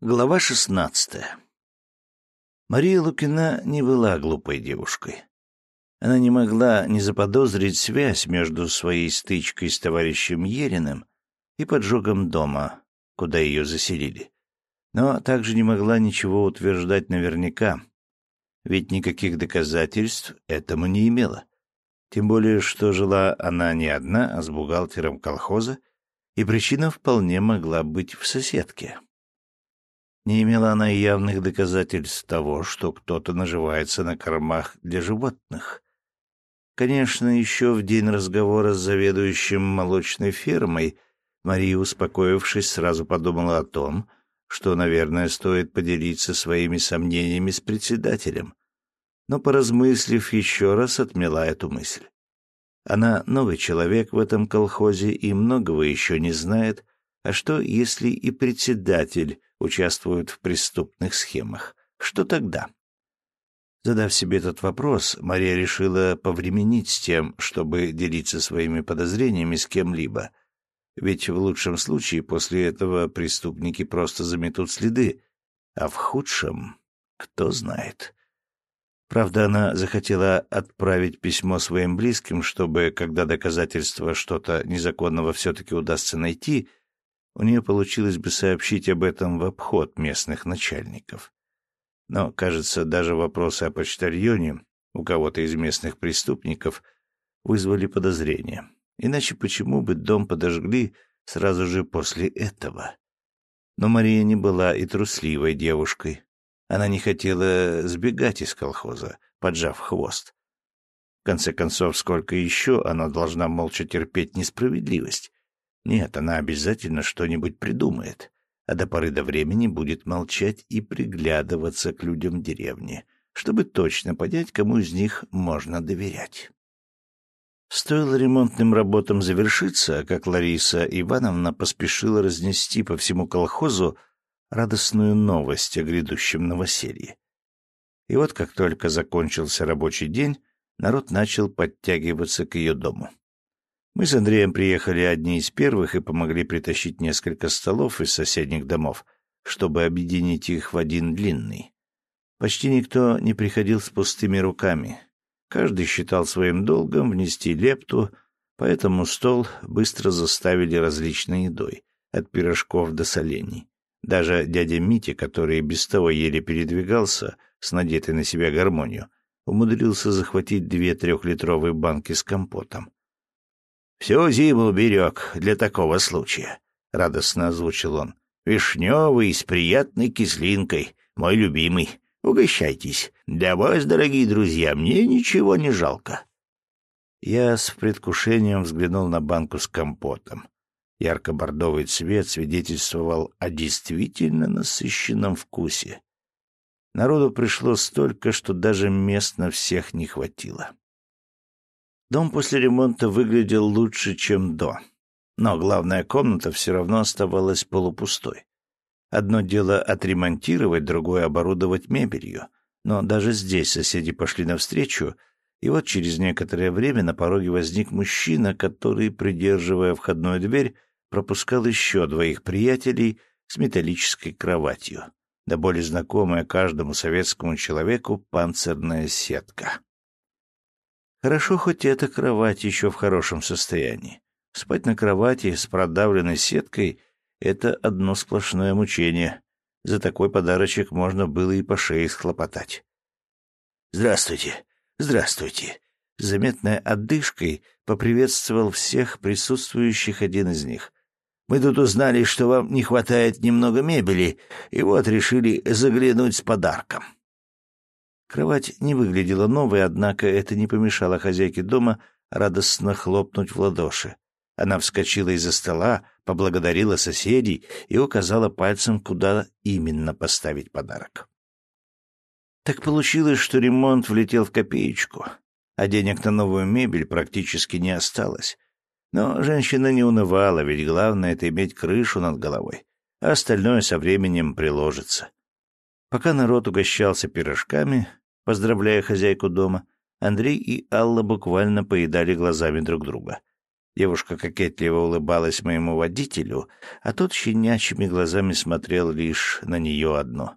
Глава шестнадцатая. Мария Лукина не была глупой девушкой. Она не могла не заподозрить связь между своей стычкой с товарищем Ериным и поджогом дома, куда ее заселили. Но также не могла ничего утверждать наверняка, ведь никаких доказательств этому не имела. Тем более, что жила она не одна, а с бухгалтером колхоза, и причина вполне могла быть в соседке. Не имела она и явных доказательств того, что кто-то наживается на кормах для животных. Конечно, еще в день разговора с заведующим молочной фермой Мария, успокоившись, сразу подумала о том, что, наверное, стоит поделиться своими сомнениями с председателем. Но, поразмыслив еще раз, отмела эту мысль. Она новый человек в этом колхозе и многого еще не знает, а что, если и председатель участвуют в преступных схемах. Что тогда? Задав себе этот вопрос, Мария решила повременить с тем, чтобы делиться своими подозрениями с кем-либо. Ведь в лучшем случае после этого преступники просто заметут следы, а в худшем кто знает. Правда, она захотела отправить письмо своим близким, чтобы, когда доказательства что-то незаконного все-таки удастся найти, у нее получилось бы сообщить об этом в обход местных начальников. Но, кажется, даже вопросы о почтальоне у кого-то из местных преступников вызвали подозрения. Иначе почему бы дом подожгли сразу же после этого? Но Мария не была и трусливой девушкой. Она не хотела сбегать из колхоза, поджав хвост. В конце концов, сколько еще она должна молча терпеть несправедливость? Нет, она обязательно что-нибудь придумает, а до поры до времени будет молчать и приглядываться к людям деревни, чтобы точно понять, кому из них можно доверять. Стоило ремонтным работам завершиться, как Лариса Ивановна поспешила разнести по всему колхозу радостную новость о грядущем новоселье. И вот как только закончился рабочий день, народ начал подтягиваться к ее дому. Мы с Андреем приехали одни из первых и помогли притащить несколько столов из соседних домов, чтобы объединить их в один длинный. Почти никто не приходил с пустыми руками. Каждый считал своим долгом внести лепту, поэтому стол быстро заставили различной едой, от пирожков до солений. Даже дядя Митя, который без того еле передвигался с надетой на себя гармонию, умудрился захватить две трехлитровые банки с компотом. «Всю зиму берег для такого случая», — радостно озвучил он. «Вишневый с приятной кислинкой, мой любимый. Угощайтесь. Для вас, дорогие друзья, мне ничего не жалко». Я с предвкушением взглянул на банку с компотом. Ярко-бордовый цвет свидетельствовал о действительно насыщенном вкусе. Народу пришло столько, что даже мест на всех не хватило. Дом после ремонта выглядел лучше, чем до. Но главная комната все равно оставалась полупустой. Одно дело отремонтировать, другое — оборудовать мебелью. Но даже здесь соседи пошли навстречу, и вот через некоторое время на пороге возник мужчина, который, придерживая входную дверь, пропускал еще двоих приятелей с металлической кроватью, да более знакомая каждому советскому человеку панцирная сетка. Хорошо, хоть эта кровать еще в хорошем состоянии. Спать на кровати с продавленной сеткой — это одно сплошное мучение. За такой подарочек можно было и по шее схлопотать. «Здравствуйте! Здравствуйте!» С заметной отдышкой поприветствовал всех присутствующих один из них. «Мы тут узнали, что вам не хватает немного мебели, и вот решили заглянуть с подарком». Кровать не выглядела новой, однако это не помешало хозяйке дома радостно хлопнуть в ладоши. Она вскочила из-за стола, поблагодарила соседей и указала пальцем, куда именно поставить подарок. Так получилось, что ремонт влетел в копеечку, а денег на новую мебель практически не осталось. Но женщина не унывала, ведь главное — это иметь крышу над головой, а остальное со временем приложится. Пока народ угощался пирожками, поздравляя хозяйку дома, Андрей и Алла буквально поедали глазами друг друга. Девушка кокетливо улыбалась моему водителю, а тот щенячьими глазами смотрел лишь на нее одно.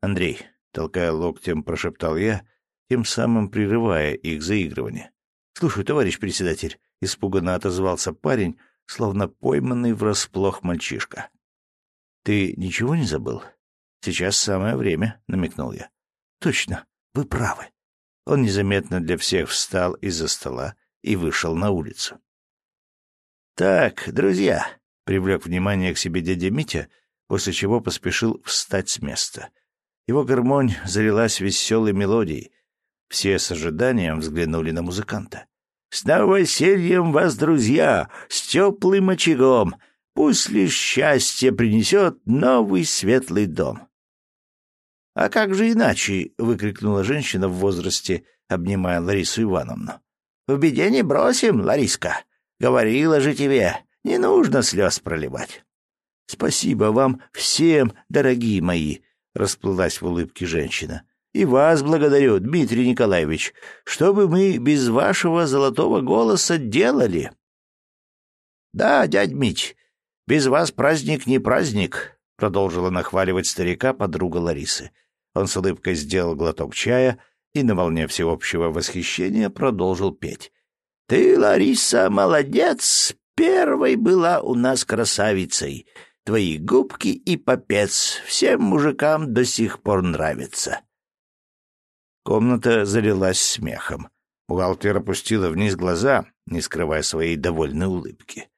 «Андрей», — толкая локтем, прошептал я, тем самым прерывая их заигрывание. «Слушай, товарищ председатель», — испуганно отозвался парень, словно пойманный врасплох мальчишка. «Ты ничего не забыл? Сейчас самое время», — намекнул я. «Точно, вы правы». Он незаметно для всех встал из-за стола и вышел на улицу. «Так, друзья», — привлек внимание к себе дядя Митя, после чего поспешил встать с места. Его гармонь залилась веселой мелодией. Все с ожиданием взглянули на музыканта. «С новосельем вас, друзья! С теплым очагом! Пусть лишь счастье принесет новый светлый дом!» «А как же иначе?» — выкрикнула женщина в возрасте, обнимая Ларису Ивановну. «В беде не бросим, Лариска!» Говорила же тебе, не нужно слез проливать. — Спасибо вам всем, дорогие мои, — расплылась в улыбке женщина. — И вас благодарю, Дмитрий Николаевич. Что бы мы без вашего золотого голоса делали? — Да, дядь Мить, без вас праздник не праздник, — продолжила нахваливать старика подруга Ларисы. Он с улыбкой сделал глоток чая и на волне всеобщего восхищения продолжил петь. Ты, Лариса, молодец, первой была у нас красавицей. Твои губки и попец всем мужикам до сих пор нравятся. Комната залилась смехом. Бухгалтер опустила вниз глаза, не скрывая своей довольной улыбки.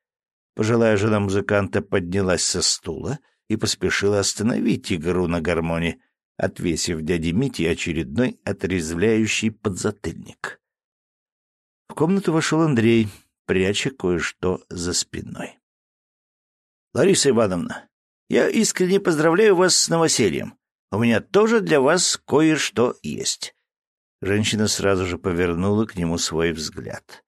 Пожилая жена музыканта поднялась со стула и поспешила остановить игру на гармоне, отвесив дяде Мите очередной отрезвляющий подзатыльник. В комнату вошел Андрей, пряча кое-что за спиной. — Лариса Ивановна, я искренне поздравляю вас с новосельем. У меня тоже для вас кое-что есть. Женщина сразу же повернула к нему свой взгляд.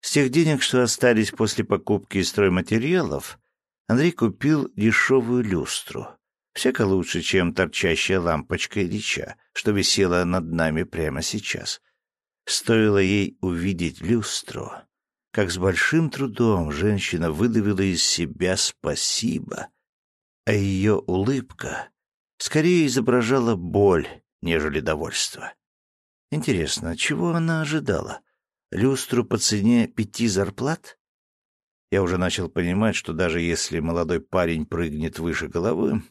С тех денег, что остались после покупки стройматериалов, Андрей купил дешевую люстру. Всяко лучше, чем торчащая лампочка Ильича, что висела над нами прямо сейчас. Стоило ей увидеть люстру, как с большим трудом женщина выдавила из себя «спасибо», а ее улыбка скорее изображала боль, нежели довольство. Интересно, чего она ожидала? Люстру по цене пяти зарплат? Я уже начал понимать, что даже если молодой парень прыгнет выше головы,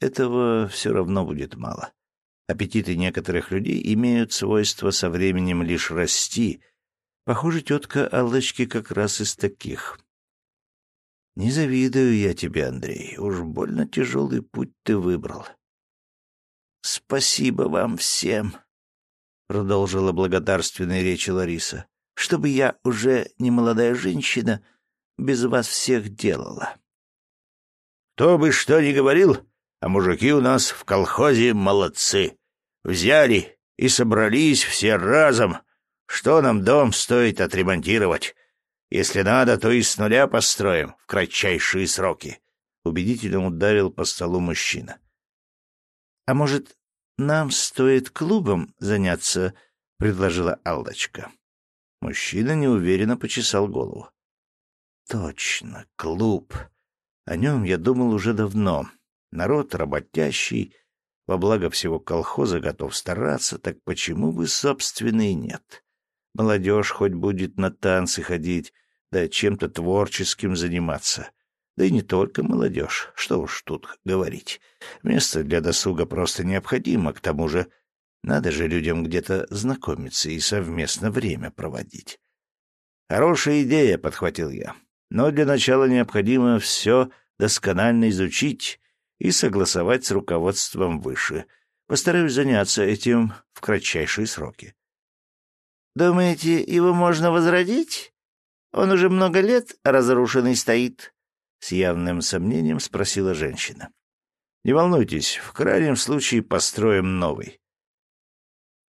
этого все равно будет мало. Аппетиты некоторых людей имеют свойство со временем лишь расти. Похоже, тетка Аллочки как раз из таких. Не завидую я тебе, Андрей. Уж больно тяжелый путь ты выбрал. Спасибо вам всем, — продолжила благодарственная речь Лариса, — чтобы я уже не молодая женщина без вас всех делала. Кто бы что ни говорил, а мужики у нас в колхозе молодцы, Взяли и собрались все разом. Что нам дом стоит отремонтировать? Если надо, то и с нуля построим в кратчайшие сроки. Убедительно ударил по столу мужчина. — А может, нам стоит клубом заняться? — предложила Алдочка. Мужчина неуверенно почесал голову. — Точно, клуб. О нем я думал уже давно. Народ работящий, во благо всего колхоза готов стараться, так почему бы, собственно, и нет? Молодежь хоть будет на танцы ходить, да чем-то творческим заниматься. Да и не только молодежь, что уж тут говорить. Место для досуга просто необходимо, к тому же надо же людям где-то знакомиться и совместно время проводить. «Хорошая идея», — подхватил я. «Но для начала необходимо все досконально изучить и согласовать с руководством выше. Постараюсь заняться этим в кратчайшие сроки. «Думаете, его можно возродить? Он уже много лет разрушенный стоит?» С явным сомнением спросила женщина. «Не волнуйтесь, в крайнем случае построим новый».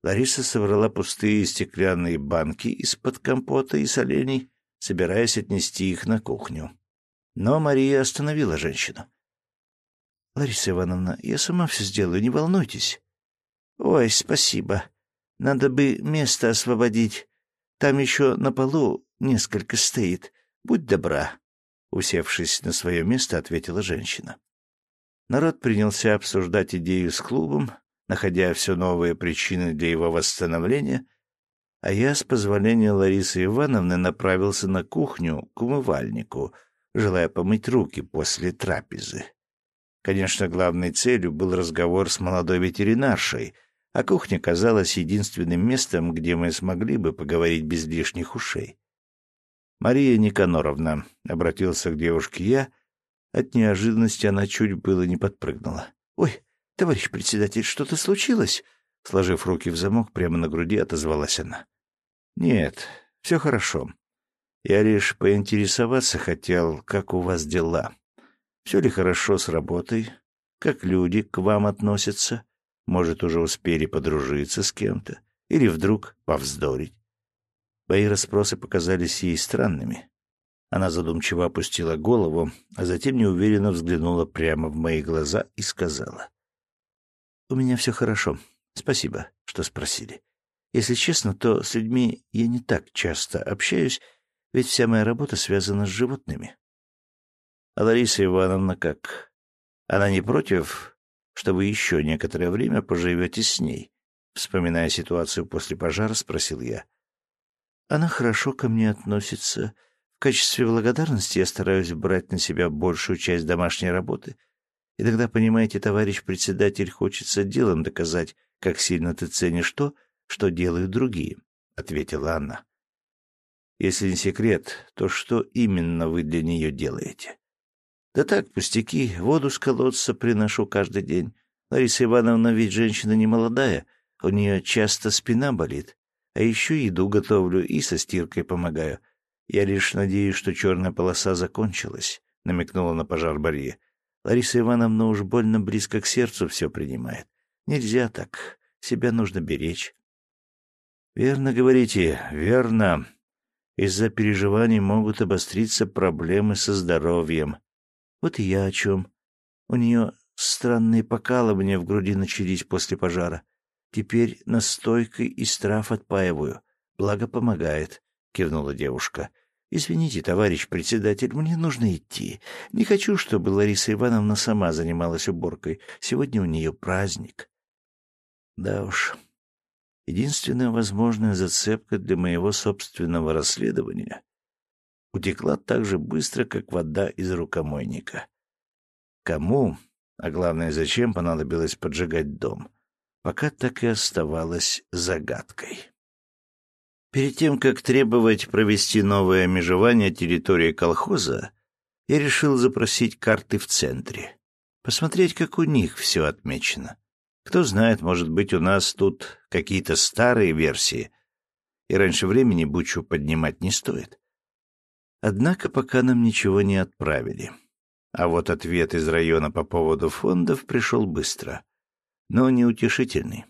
Лариса собрала пустые стеклянные банки из-под компота и солений, собираясь отнести их на кухню. Но Мария остановила женщину. — Лариса Ивановна, я сама все сделаю, не волнуйтесь. — Ой, спасибо. Надо бы место освободить. Там еще на полу несколько стоит. Будь добра», — усевшись на свое место, ответила женщина. Народ принялся обсуждать идею с клубом, находя все новые причины для его восстановления, а я, с позволения Ларисы Ивановны, направился на кухню к умывальнику, желая помыть руки после трапезы. Конечно, главной целью был разговор с молодой ветеринаршей, а кухня казалась единственным местом, где мы смогли бы поговорить без лишних ушей. «Мария Никаноровна», — обратился к девушке я, от неожиданности она чуть было не подпрыгнула. «Ой, товарищ председатель, что-то случилось?» Сложив руки в замок, прямо на груди отозвалась она. «Нет, все хорошо. Я лишь поинтересоваться хотел, как у вас дела. Все ли хорошо с работой? Как люди к вам относятся? Может, уже успели подружиться с кем-то? Или вдруг повздорить? Мои расспросы показались ей странными. Она задумчиво опустила голову, а затем неуверенно взглянула прямо в мои глаза и сказала. «У меня все хорошо. Спасибо, что спросили. Если честно, то с людьми я не так часто общаюсь, ведь вся моя работа связана с животными. А Лариса Ивановна как? Она не против, что вы еще некоторое время поживете с ней? Вспоминая ситуацию после пожара, спросил я. Она хорошо ко мне относится. В качестве благодарности я стараюсь брать на себя большую часть домашней работы. Иногда, понимаете, товарищ председатель, хочется делом доказать, как сильно ты ценишь то, что делают другие, — ответила она. Если не секрет, то что именно вы для нее делаете? Да так, пустяки, воду с колодца приношу каждый день. Лариса Ивановна ведь женщина не молодая, у нее часто спина болит. А еще еду готовлю и со стиркой помогаю. Я лишь надеюсь, что черная полоса закончилась, — намекнула на пожар Барье. Лариса Ивановна уж больно близко к сердцу все принимает. Нельзя так. Себя нужно беречь. — Верно говорите, верно. Из-за переживаний могут обостриться проблемы со здоровьем, вот и я о чем. У нее странные покалывания в груди начались после пожара. Теперь настойкой из трав отпаиваю. Благо помогает, — кивнула девушка. — Извините, товарищ председатель, мне нужно идти. Не хочу, чтобы Лариса Ивановна сама занималась уборкой. Сегодня у нее праздник. Да уж. Единственная возможная зацепка для моего собственного расследования утекла так же быстро, как вода из рукомойника. Кому, а главное, зачем понадобилось поджигать дом, пока так и оставалось загадкой. Перед тем, как требовать провести новое межевание территории колхоза, я решил запросить карты в центре, посмотреть, как у них все отмечено. Кто знает, может быть, у нас тут какие-то старые версии, и раньше времени бучу поднимать не стоит. Однако пока нам ничего не отправили. А вот ответ из района по поводу фондов пришел быстро, но неутешительный.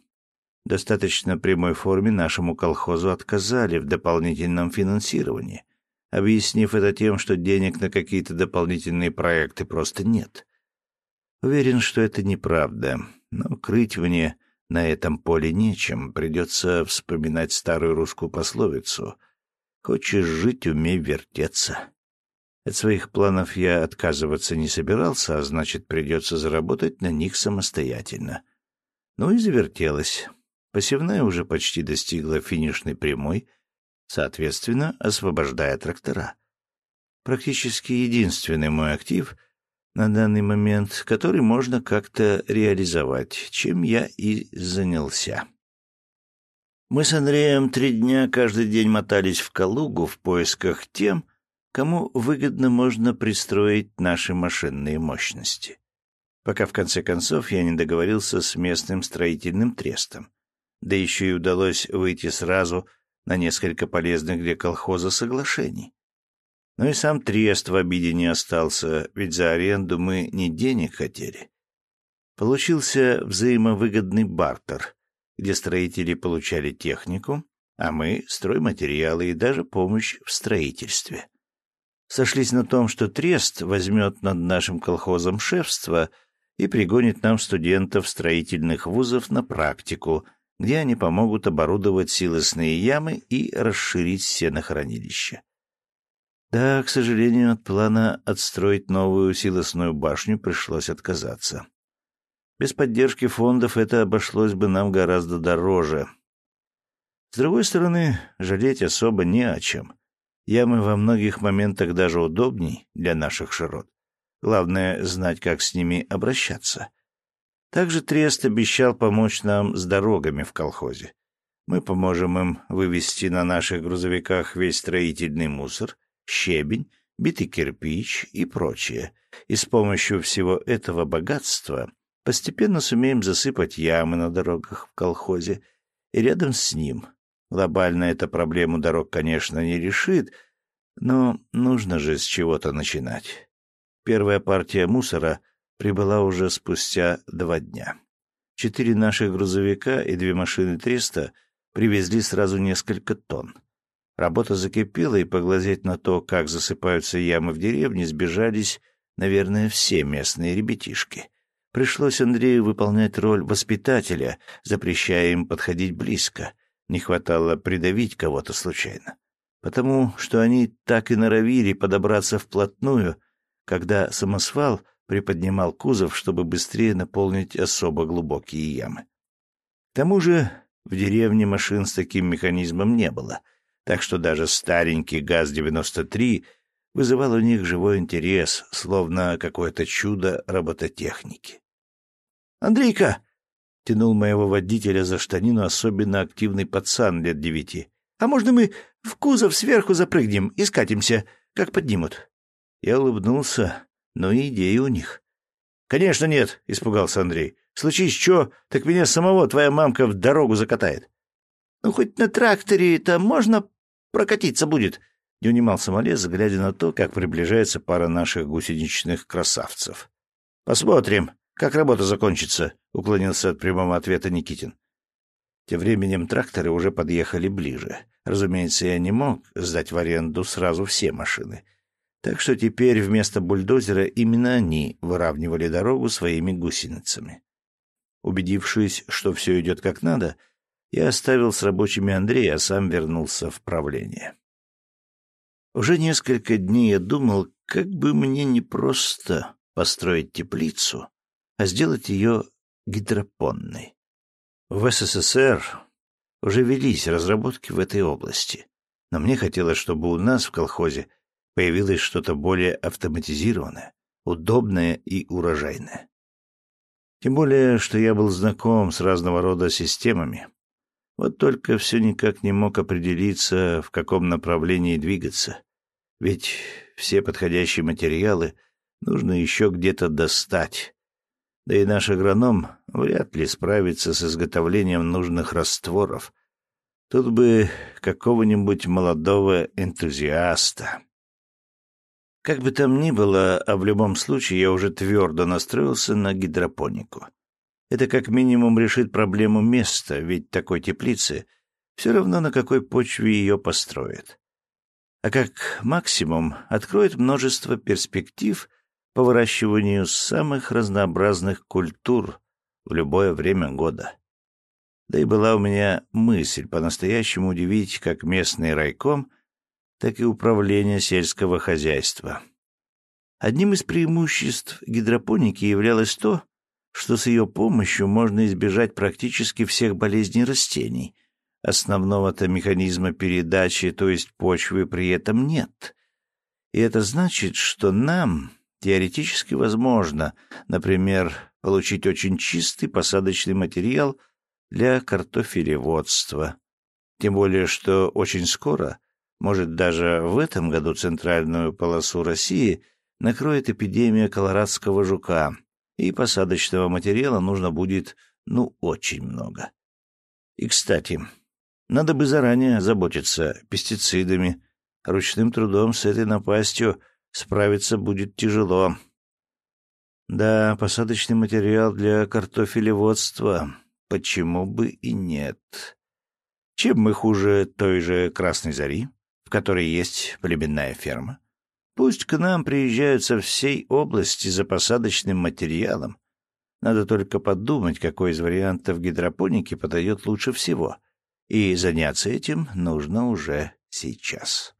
Достаточно прямой форме нашему колхозу отказали в дополнительном финансировании, объяснив это тем, что денег на какие-то дополнительные проекты просто нет. Уверен, что это неправда, но крыть мне на этом поле нечем, придется вспоминать старую русскую пословицу — Хочешь жить, умей вертеться. От своих планов я отказываться не собирался, а значит, придется заработать на них самостоятельно. Ну и завертелось. Посевная уже почти достигла финишной прямой, соответственно, освобождая трактора. Практически единственный мой актив на данный момент, который можно как-то реализовать, чем я и занялся. Мы с Андреем три дня каждый день мотались в Калугу в поисках тем, кому выгодно можно пристроить наши машинные мощности. Пока в конце концов я не договорился с местным строительным трестом. Да еще и удалось выйти сразу на несколько полезных для колхоза соглашений. Но и сам трест в обиде не остался, ведь за аренду мы не денег хотели. Получился взаимовыгодный бартер — где строители получали технику, а мы — стройматериалы и даже помощь в строительстве. Сошлись на том, что Трест возьмет над нашим колхозом шефство и пригонит нам студентов строительных вузов на практику, где они помогут оборудовать силосные ямы и расширить сенохранилище. Да, к сожалению, от плана отстроить новую силосную башню пришлось отказаться. Без поддержки фондов это обошлось бы нам гораздо дороже. С другой стороны, жалеть особо не о чем. Ямы во многих моментах даже удобней для наших широт. Главное — знать, как с ними обращаться. Также Трест обещал помочь нам с дорогами в колхозе. Мы поможем им вывести на наших грузовиках весь строительный мусор, щебень, битый кирпич и прочее. И с помощью всего этого богатства постепенно сумеем засыпать ямы на дорогах в колхозе. И рядом с ним. Глобально эта проблему дорог, конечно, не решит, но нужно же с чего-то начинать. Первая партия мусора прибыла уже спустя два дня. Четыре наших грузовика и две машины Триста привезли сразу несколько тонн. Работа закипела, и поглазеть на то, как засыпаются ямы в деревне, сбежались, наверное, все местные ребятишки. Пришлось Андрею выполнять роль воспитателя, запрещая им подходить близко. Не хватало придавить кого-то случайно. Потому что они так и норовили подобраться вплотную, когда самосвал приподнимал кузов, чтобы быстрее наполнить особо глубокие ямы. К тому же в деревне машин с таким механизмом не было — так что даже старенький ГАЗ-93 вызывал у них живой интерес, словно какое-то чудо робототехники. «Андрейка!» — тянул моего водителя за штанину особенно активный пацан лет девяти. «А можно мы в кузов сверху запрыгнем и скатимся, как поднимут?» Я улыбнулся, но идеи у них. «Конечно нет», — испугался Андрей. «Случись что, так меня самого твоя мамка в дорогу закатает». «Ну, хоть на тракторе-то можно прокатиться будет?» — не унимался Малец, глядя на то, как приближается пара наших гусеничных красавцев. «Посмотрим, как работа закончится», — уклонился от прямого ответа Никитин. Тем временем тракторы уже подъехали ближе. Разумеется, я не мог сдать в аренду сразу все машины. Так что теперь вместо бульдозера именно они выравнивали дорогу своими гусеницами. Убедившись, что все идет как надо, — я оставил с рабочими Андрея, а сам вернулся в правление. Уже несколько дней я думал, как бы мне не просто построить теплицу, а сделать ее гидропонной. В СССР уже велись разработки в этой области, но мне хотелось, чтобы у нас в колхозе появилось что-то более автоматизированное, удобное и урожайное. Тем более, что я был знаком с разного рода системами, вот только все никак не мог определиться, в каком направлении двигаться. Ведь все подходящие материалы нужно еще где-то достать. Да и наш агроном вряд ли справится с изготовлением нужных растворов. Тут бы какого-нибудь молодого энтузиаста. Как бы там ни было, а в любом случае я уже твердо настроился на гидропонику. Это как минимум решит проблему места, ведь такой теплицы все равно на какой почве ее построят. А как максимум откроет множество перспектив по выращиванию самых разнообразных культур в любое время года. Да и была у меня мысль по-настоящему удивить как местный райком, так и управление сельского хозяйства. Одним из преимуществ гидропоники являлось то, что с ее помощью можно избежать практически всех болезней растений. Основного-то механизма передачи, то есть почвы, при этом нет. И это значит, что нам теоретически возможно, например, получить очень чистый посадочный материал для картофелеводства. Тем более, что очень скоро, может даже в этом году центральную полосу России накроет эпидемия колорадского жука, и посадочного материала нужно будет, ну, очень много. И, кстати, надо бы заранее заботиться пестицидами. Ручным трудом с этой напастью справиться будет тяжело. Да, посадочный материал для картофелеводства. Почему бы и нет? Чем мы хуже той же Красной Зари, в которой есть племенная ферма? Пусть к нам приезжают со всей области за посадочным материалом. Надо только подумать, какой из вариантов гидропоники подойдет лучше всего. И заняться этим нужно уже сейчас.